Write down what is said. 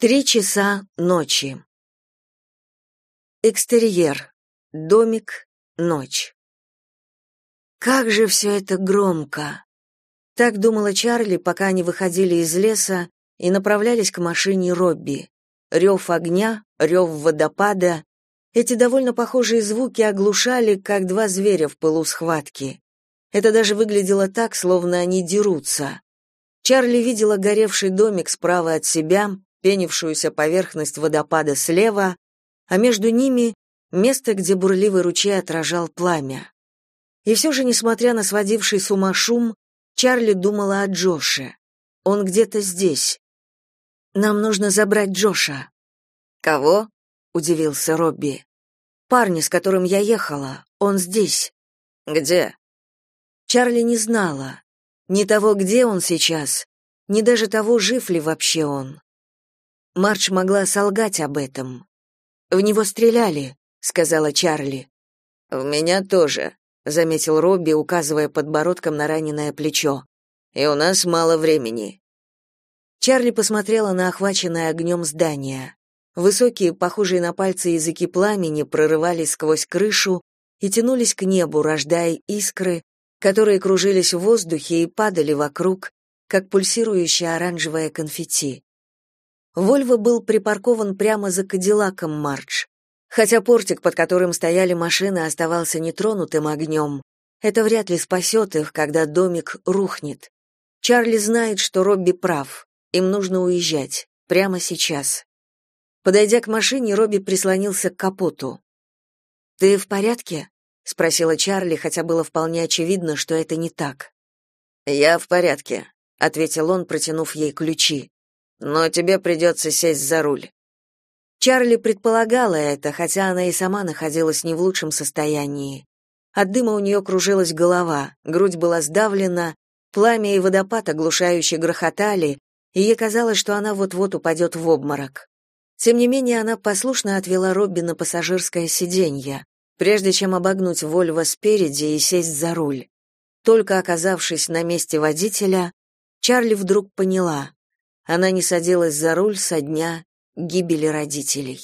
Три часа ночи. Экстерьер. Домик. Ночь. Как же все это громко. Так думала Чарли, пока они выходили из леса и направлялись к машине Робби. Рев огня, рев водопада. Эти довольно похожие звуки оглушали, как два зверя в пылу схватки. Это даже выглядело так, словно они дерутся. Чарли видела горевший домик справа от себя, пенившуюся поверхность водопада слева, а между ними место, где бурливый ручей отражал пламя. И все же, несмотря на сводивший с ума шум, Чарли думала о Джоше. Он где-то здесь. Нам нужно забрать Джоша. Кого? удивился Робби. Парня, с которым я ехала. Он здесь. Где? Чарли не знала ни того, где он сейчас, ни даже того, жив ли вообще он. Марч могла солгать об этом. В него стреляли, сказала Чарли. В меня тоже, заметил Робби, указывая подбородком на раненое плечо. И у нас мало времени. Чарли посмотрела на охваченное огнем здание. Высокие, похожие на пальцы языки пламени прорывались сквозь крышу и тянулись к небу, рождая искры, которые кружились в воздухе и падали вокруг, как пульсирующее оранжевое конфетти. Вольво был припаркован прямо за Кадиллаком Марч. Хотя портик, под которым стояли машины, оставался нетронутым огнем, это вряд ли спасет их, когда домик рухнет. Чарли знает, что Робби прав. Им нужно уезжать. Прямо сейчас. Подойдя к машине, Робби прислонился к капоту. «Ты в порядке?» — спросила Чарли, хотя было вполне очевидно, что это не так. «Я в порядке», — ответил он, протянув ей ключи но тебе придется сесть за руль. Чарли предполагала это, хотя она и сама находилась не в лучшем состоянии. От дыма у нее кружилась голова, грудь была сдавлена, пламя и водопад оглушающе грохотали, и ей казалось, что она вот-вот упадет в обморок. Тем не менее, она послушно отвела Робби на пассажирское сиденье, прежде чем обогнуть Вольво спереди и сесть за руль. Только оказавшись на месте водителя, Чарли вдруг поняла, она не садилась за руль со дня гибели родителей.